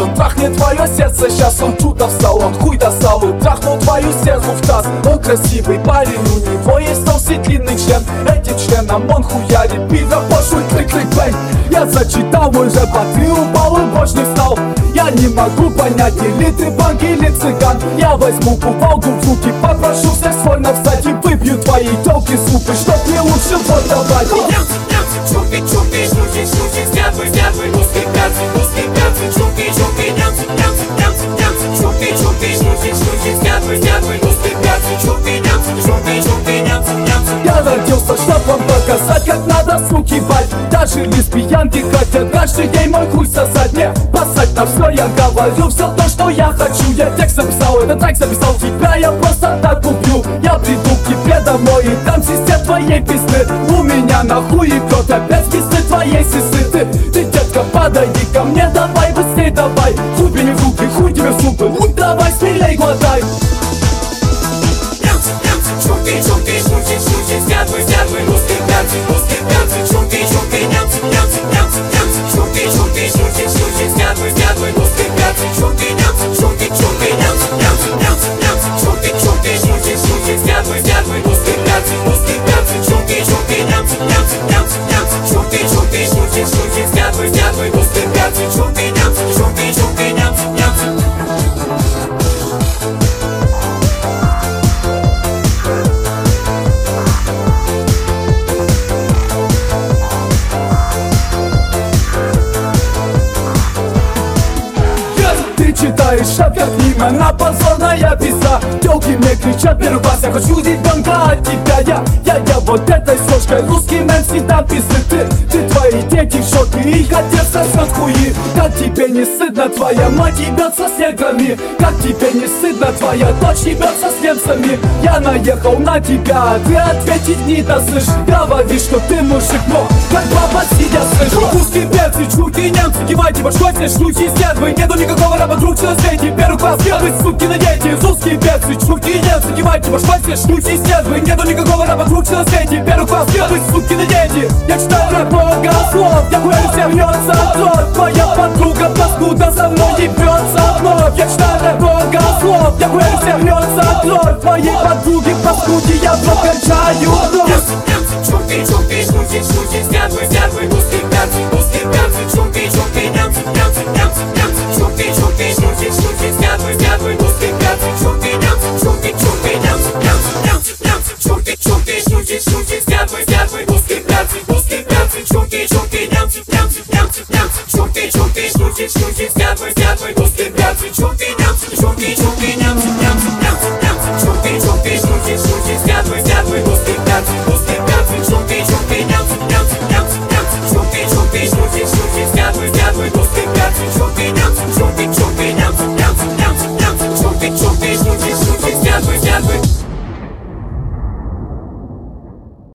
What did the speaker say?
Он трахнет твое сердце, сейчас он чудо встал Он хуй достал и трахнул твою сердцу в таз. Он красивый парень, у него есть толстый длинный член. Этим членом он хуярит пидор, пошуй крик-крик бэнг Я зачитал мой рэп, а ты упал и больше не встал. Я не могу понять, или ты банк, или цыган. Я возьму кувалду в руки, попрошу всех свольно встать И выпью твои телки супы, чтоб мне лучше вот давать. Немцы, немцы, чурки, чурки, шлюхи, шлюхи, стервы, стервы, Даже лесбиянки хотят дальше ей мой хуй сосать. Не посать на все, я говорю все то, что я хочу. Я текст записал, этот трек записал. Тебя Я просто так убью Я приду к тебе домой и дам сестре твоей пизды У меня нахуй и кот опять пизды твоей сестры. Ты, ты, детка, подойди ко мне, давай быстрей, давай. Хуй мне в руки, хуй тебе в зубы, хуй давай смелей глотай читаешь шаг как именно позорная пизда Телки мне кричат раз Я хочу ребенка от тебя Я, я, я вот этой сошкой Русский мэн всегда пизды Ты, ты, твои дети в шоке Их отец сосет хуи Как тебе не стыдно Твоя мать ебется с неграми Как тебе не стыдно Твоя дочь ебется с немцами Я наехал на тебя а Ты ответить не досышь Говоришь, что ты мужик Но как баба сидя слышь Русские перцы, чурки, немцы Кивайте башкой, все шлюхи, стервы Нету никакого раба друг на свете Первый класс, первый, суки на дети. Русские перцы, чурки, немцы Кивайте башкой, все шлюхи, стервы Нету никакого раба друг на свете Первый класс, первый, суки на дети. Я читаю рэп много слов Я хуярю, все рвется кровь Твоя подруга паскуда со мной ебется вновь Я читаю рэп много слов Я хуярю, все рвется кровь Твоей подруги паскуди я вновь кончаю вновь Немцы, немцы, чурки, чурки, шлюхи, шлюхи, стервы, стервы, chupi.